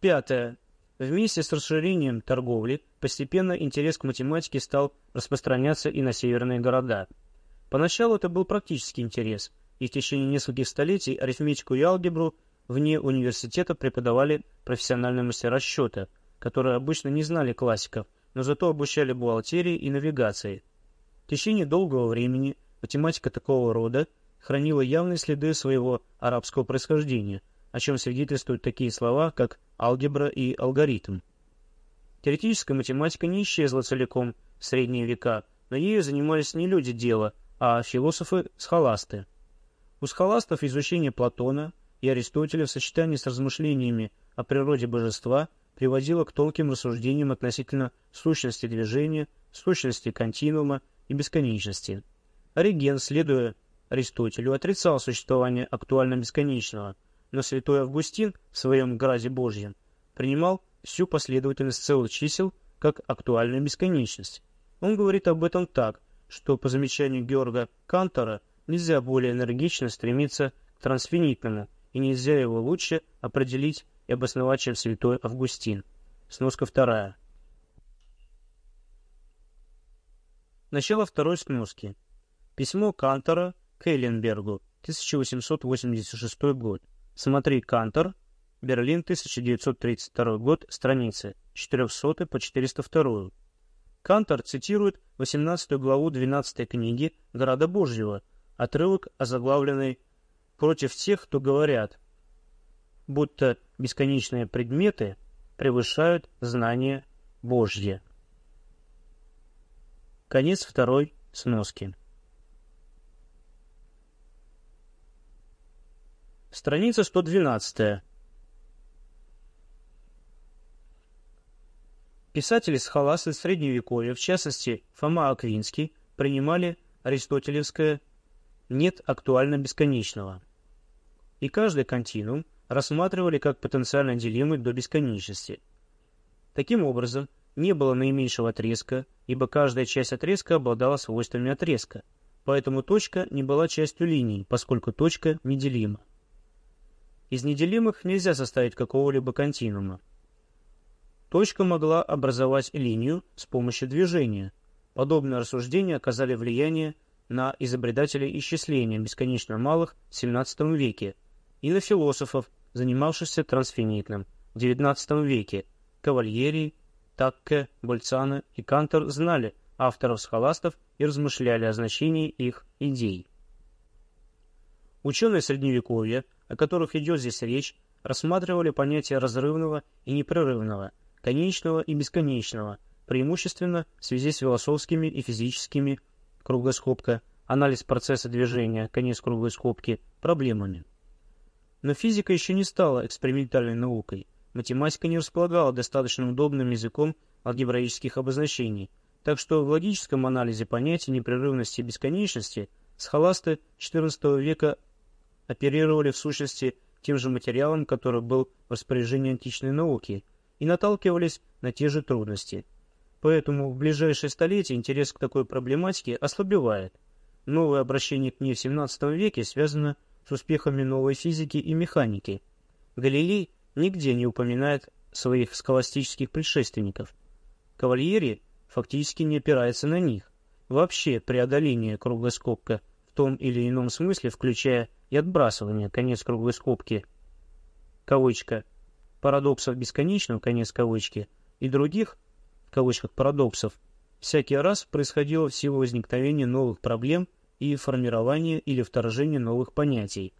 Пятое. Вместе с расширением торговли постепенно интерес к математике стал распространяться и на северные города. Поначалу это был практический интерес, и в течение нескольких столетий арифметику и алгебру вне университета преподавали профессиональные мастера счета, которые обычно не знали классиков, но зато обучали бухгалтерии и навигации. В течение долгого времени математика такого рода хранила явные следы своего арабского происхождения, о чем свидетельствуют такие слова, как алгебра и алгоритм. Теоретическая математика не исчезла целиком в средние века, но ею занимались не люди дела, а философы-схоласты. У схоластов изучение Платона и Аристотеля в сочетании с размышлениями о природе божества приводило к тонким рассуждениям относительно сущности движения, сущности континуума и бесконечности. Ориген, следуя Аристотелю, отрицал существование актуально бесконечного – но святой Августин в своем «Граде Божьем» принимал всю последовательность целых чисел как актуальную бесконечность. Он говорит об этом так, что по замечанию Георга Кантора нельзя более энергично стремиться к трансфинитному, и нельзя его лучше определить и обосновать, чем святой Августин. Сноска вторая. Начало второй сноски. Письмо Кантора к Эйленбергу, 1886 год. Смотри Кантор, Берлин, 1932 год, страницы 400 по 402. Кантор цитирует 18 главу 12 книги «Града Божьего», отрывок, озаглавленный «Против тех, кто говорят, будто бесконечные предметы превышают знание Божье». Конец второй сноски. Страница 112. Писатели с Халасы Средневековья, в частности Фома Аквинский, принимали аристотелевское «нет актуально бесконечного». И каждый континуум рассматривали как потенциально делимый до бесконечности. Таким образом, не было наименьшего отрезка, ибо каждая часть отрезка обладала свойствами отрезка, поэтому точка не была частью линии, поскольку точка неделима. Из неделимых нельзя составить какого-либо континуума. Точка могла образовать линию с помощью движения. Подобные рассуждения оказали влияние на изобретателей исчисления бесконечно малых в XVII веке и на философов, занимавшихся трансфинитным в XIX веке. Кавальери, Такке, Больцано и Кантор знали авторов схоластов и размышляли о значении их идей. Ученые Средневековья – о которых идет здесь речь, рассматривали понятия разрывного и непрерывного, конечного и бесконечного, преимущественно в связи с философскими и физическими, круглая анализ процесса движения, конец круглой скобки, проблемами. Но физика еще не стала экспериментальной наукой. Математика не располагала достаточно удобным языком алгебраических обозначений, так что в логическом анализе понятия непрерывности и бесконечности схоласты XIV века оперировали в сущности тем же материалом, который был в распоряжении античной науки, и наталкивались на те же трудности. Поэтому в ближайшие столетия интерес к такой проблематике ослабевает. Новое обращение к ней в XVII веке связано с успехами новой физики и механики. Галилей нигде не упоминает своих схоластических предшественников. Кавальери фактически не опирается на них. Вообще преодоление круглой скобка в том или ином смысле, включая и отбрасывание, конец круглой скобки, кавычка, парадоксов бесконечного, конец кавычки, и других, в кавычках, парадоксов, всякий раз происходило в силу возникновения новых проблем и формирования или вторжения новых понятий.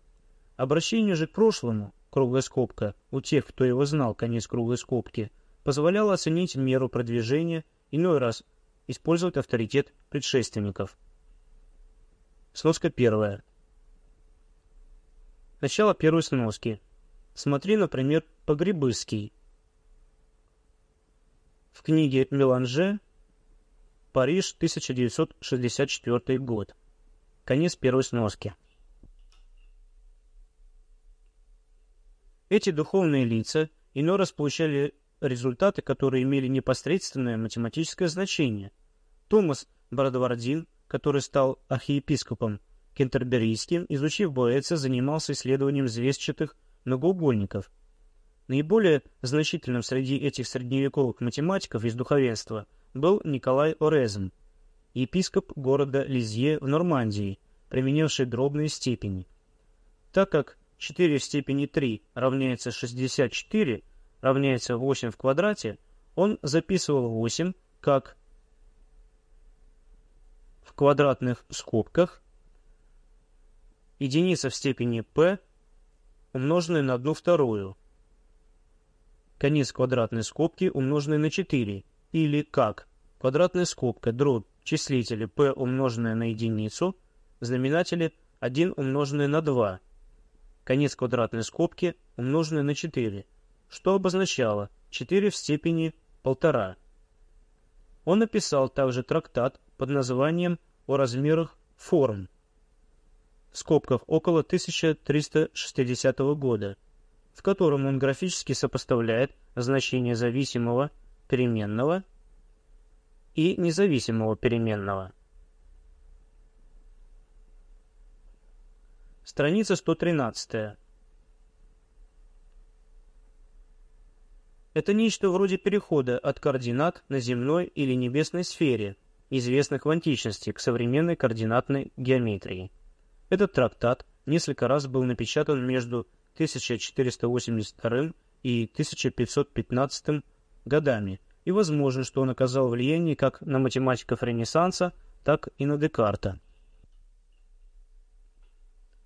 Обращение же к прошлому, круглая скобка, у тех, кто его знал, конец круглой скобки, позволяло оценить меру продвижения, иной раз использовать авторитет предшественников. Сноска первая. Начало первой сноски. Смотри, например, Погребыский. В книге Меланже Париж, 1964 год. Конец первой сноски. Эти духовные лица иной раз получали результаты, которые имели непосредственное математическое значение. Томас Бородвардин, который стал архиепископом Кентерберийским, изучив Боэца, занимался исследованием звездчатых многоугольников. Наиболее значительным среди этих средневековых математиков из духовенства был Николай Орезм, епископ города Лизье в Нормандии, применявший дробные степени. Так как 4 в степени 3 равняется 64, равняется 8 в квадрате, он записывал 8 как в квадратных скобках единица в степени p умноженная на 1 вторую, конец квадратной скобки умноженной на 4, или как? Квадратная скобка дробь числителя p умноженное на единицу, в знаменателе 1 умноженное на 2, конец квадратной скобки умноженное на 4, что обозначало 4 в степени 1,5. Он написал также трактат под названием «О размерах форм» скобках около 1360 года, в котором он графически сопоставляет значение зависимого переменного и независимого переменного. Страница 113. Это нечто вроде перехода от координат на земной или небесной сфере, известных в античности, к современной координатной геометрии. Этот трактат несколько раз был напечатан между 1482 и 1515 годами, и возможно, что он оказал влияние как на математиков Ренессанса, так и на Декарта.